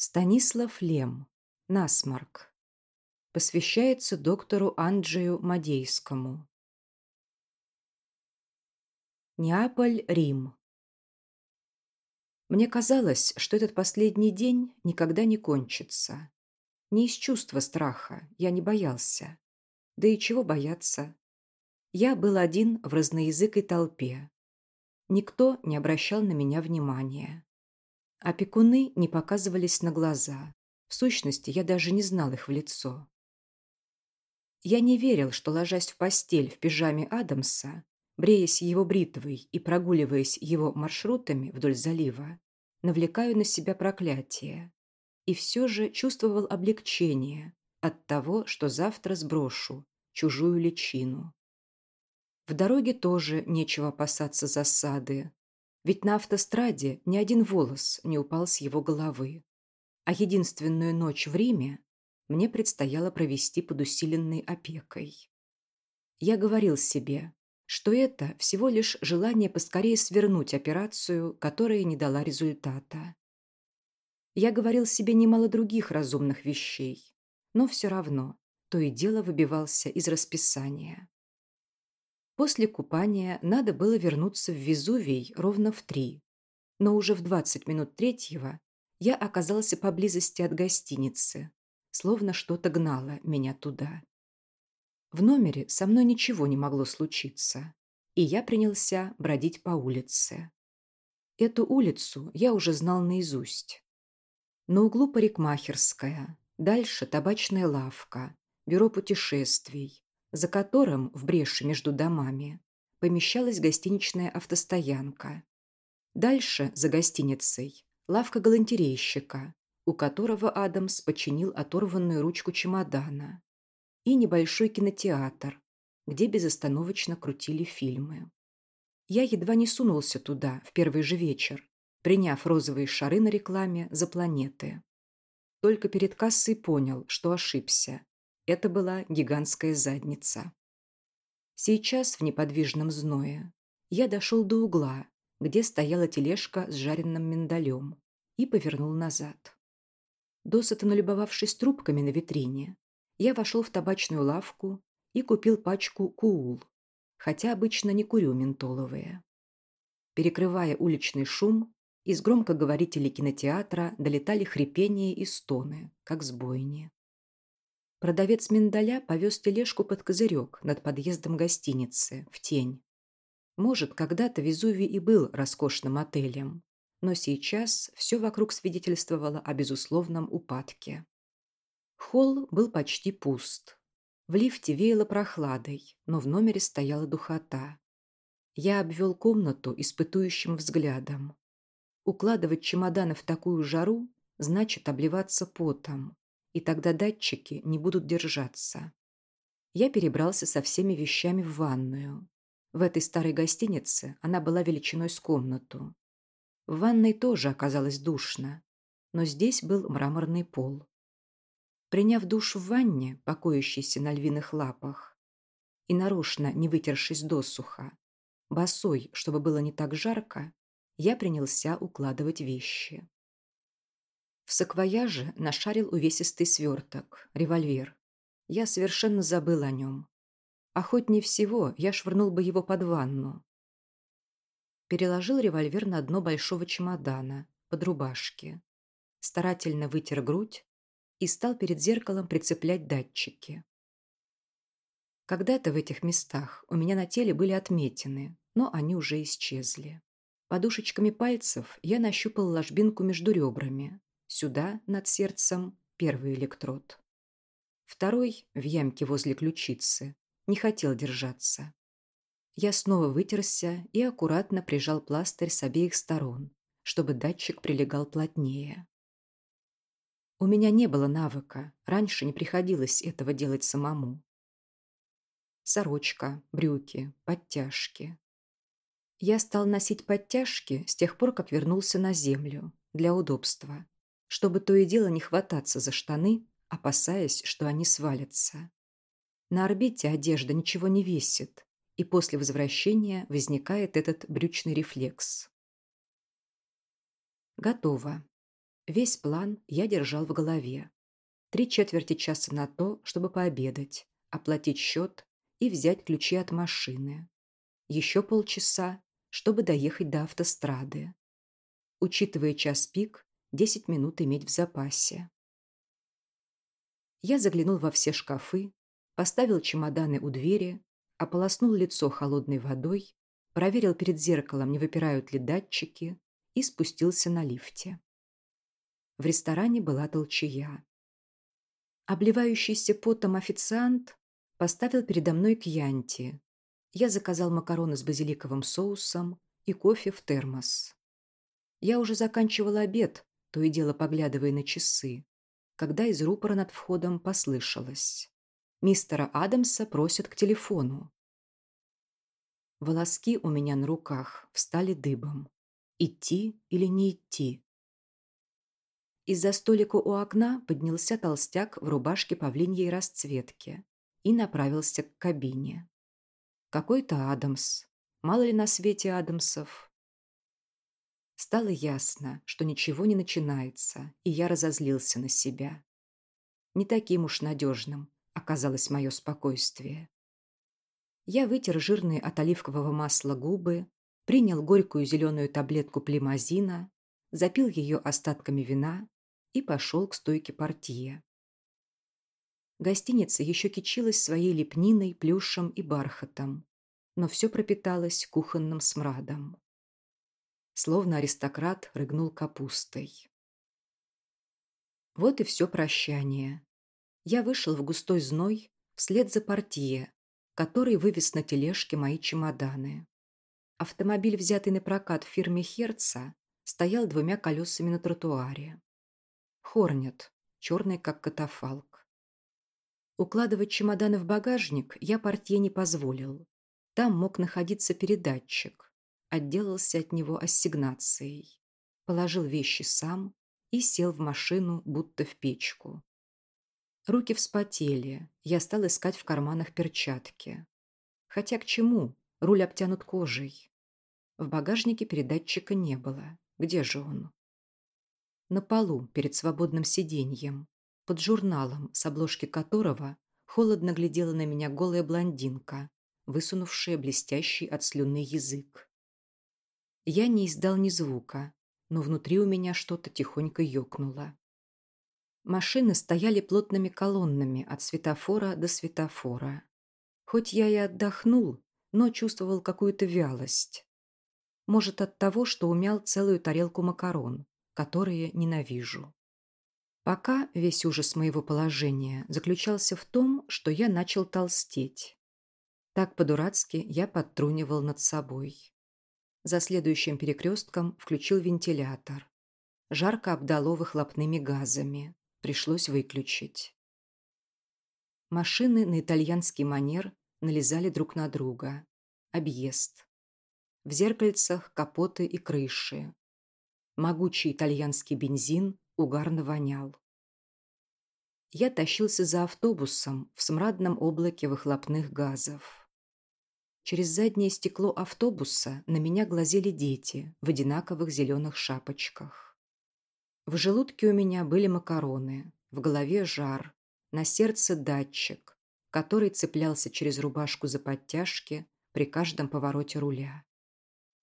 Станислав Лем. Насморк. Посвящается доктору Анджею Мадейскому. Неаполь, Рим. Мне казалось, что этот последний день никогда не кончится. Не из чувства страха, я не боялся. Да и чего бояться? Я был один в разноязыкой толпе. Никто не обращал на меня внимания. Опекуны не показывались на глаза. В сущности, я даже не знал их в лицо. Я не верил, что, ложась в постель в пижаме Адамса, бреясь его бритвой и прогуливаясь его маршрутами вдоль залива, навлекаю на себя проклятие. И все же чувствовал облегчение от того, что завтра сброшу чужую личину. В дороге тоже нечего опасаться засады, ведь на автостраде ни один волос не упал с его головы. А единственную ночь в Риме мне предстояло провести под усиленной опекой. Я говорил себе, что это всего лишь желание поскорее свернуть операцию, которая не дала результата. Я говорил себе немало других разумных вещей, но все равно то и дело выбивался из расписания. После купания надо было вернуться в Везувий ровно в три. Но уже в 20 минут третьего я оказался поблизости от гостиницы, словно что-то гнало меня туда. В номере со мной ничего не могло случиться, и я принялся бродить по улице. Эту улицу я уже знал наизусть. На углу парикмахерская, дальше табачная лавка, бюро путешествий, за которым, в бреши между домами, помещалась гостиничная автостоянка. Дальше, за гостиницей, лавка галантерейщика, у которого Адамс починил оторванную ручку чемодана, и небольшой кинотеатр, где безостановочно крутили фильмы. Я едва не сунулся туда в первый же вечер, приняв розовые шары на рекламе за планеты. Только перед кассой понял, что ошибся, это была гигантская задница. Сейчас, в неподвижном зное, я дошел до угла, где стояла тележка с жареным миндалем, и повернул назад. Досыта налюбовавшись трубками на витрине, я вошел в табачную лавку и купил пачку куул, хотя обычно не курю ментоловые. Перекрывая уличный шум, из громкоговорителей кинотеатра долетали хрипения и стоны, как сбойни. Продавец миндаля повез тележку под козырек над подъездом гостиницы, в тень. Может, когда-то Везувий и был роскошным отелем, но сейчас все вокруг свидетельствовало о безусловном упадке. Холл был почти пуст. В лифте веяло прохладой, но в номере стояла духота. Я обвел комнату испытующим взглядом. Укладывать чемоданы в такую жару значит обливаться потом и тогда датчики не будут держаться. Я перебрался со всеми вещами в ванную. В этой старой гостинице она была величиной с комнату. В ванной тоже оказалось душно, но здесь был мраморный пол. Приняв душ в ванне, покоящейся на львиных лапах, и нарочно не вытершись досуха, босой, чтобы было не так жарко, я принялся укладывать вещи. В саквояже нашарил увесистый сверток, револьвер. Я совершенно забыл о нем. Охотнее всего я швырнул бы его под ванну. Переложил револьвер на дно большого чемодана, под рубашки. Старательно вытер грудь и стал перед зеркалом прицеплять датчики. Когда-то в этих местах у меня на теле были отметины, но они уже исчезли. Подушечками пальцев я нащупал ложбинку между ребрами, Сюда, над сердцем, первый электрод. Второй, в ямке возле ключицы, не хотел держаться. Я снова вытерся и аккуратно прижал пластырь с обеих сторон, чтобы датчик прилегал плотнее. У меня не было навыка, раньше не приходилось этого делать самому. Сорочка, брюки, подтяжки. Я стал носить подтяжки с тех пор, как вернулся на землю, для удобства чтобы то и дело не хвататься за штаны, опасаясь, что они свалятся. На орбите одежда ничего не весит, и после возвращения возникает этот брючный рефлекс. Готово. Весь план я держал в голове. Три четверти часа на то, чтобы пообедать, оплатить счет и взять ключи от машины. Еще полчаса, чтобы доехать до автострады. Учитывая час пик, 10 минут иметь в запасе. Я заглянул во все шкафы, поставил чемоданы у двери, ополоснул лицо холодной водой, проверил перед зеркалом, не выпирают ли датчики, и спустился на лифте. В ресторане была толчая. Обливающийся потом официант поставил передо мной кьянти. Я заказал макароны с базиликовым соусом и кофе в термос. Я уже заканчивала обед, то и дело поглядывая на часы, когда из рупора над входом послышалось. Мистера Адамса просят к телефону. Волоски у меня на руках встали дыбом. Идти или не идти? Из-за столика у окна поднялся толстяк в рубашке павлиньей расцветки и направился к кабине. Какой-то Адамс. Мало ли на свете Адамсов. Стало ясно, что ничего не начинается, и я разозлился на себя. Не таким уж надежным оказалось мое спокойствие. Я вытер жирные от оливкового масла губы, принял горькую зеленую таблетку плимазина, запил ее остатками вина и пошел к стойке портье. Гостиница еще кичилась своей лепниной, плюшем и бархатом, но все пропиталось кухонным смрадом словно аристократ рыгнул капустой. Вот и все прощание. Я вышел в густой зной вслед за портье, который вывез на тележке мои чемоданы. Автомобиль, взятый на прокат в фирме Херца, стоял двумя колесами на тротуаре. Хорнет, черный как катафалк. Укладывать чемоданы в багажник я портье не позволил. Там мог находиться передатчик отделался от него ассигнацией, положил вещи сам и сел в машину, будто в печку. Руки вспотели, я стал искать в карманах перчатки. Хотя к чему? Руль обтянут кожей. В багажнике передатчика не было. Где же он? На полу, перед свободным сиденьем, под журналом, с обложки которого холодно глядела на меня голая блондинка, высунувшая блестящий от слюны язык. Я не издал ни звука, но внутри у меня что-то тихонько ёкнуло. Машины стояли плотными колоннами от светофора до светофора. Хоть я и отдохнул, но чувствовал какую-то вялость. Может, от того, что умял целую тарелку макарон, которые ненавижу. Пока весь ужас моего положения заключался в том, что я начал толстеть. Так по-дурацки я подтрунивал над собой. За следующим перекрестком включил вентилятор. Жарко обдало выхлопными газами. Пришлось выключить. Машины на итальянский манер налезали друг на друга. Объезд. В зеркальцах капоты и крыши. Могучий итальянский бензин угарно вонял. Я тащился за автобусом в смрадном облаке выхлопных газов. Через заднее стекло автобуса на меня глазели дети в одинаковых зеленых шапочках. В желудке у меня были макароны, в голове жар, на сердце датчик, который цеплялся через рубашку за подтяжки при каждом повороте руля.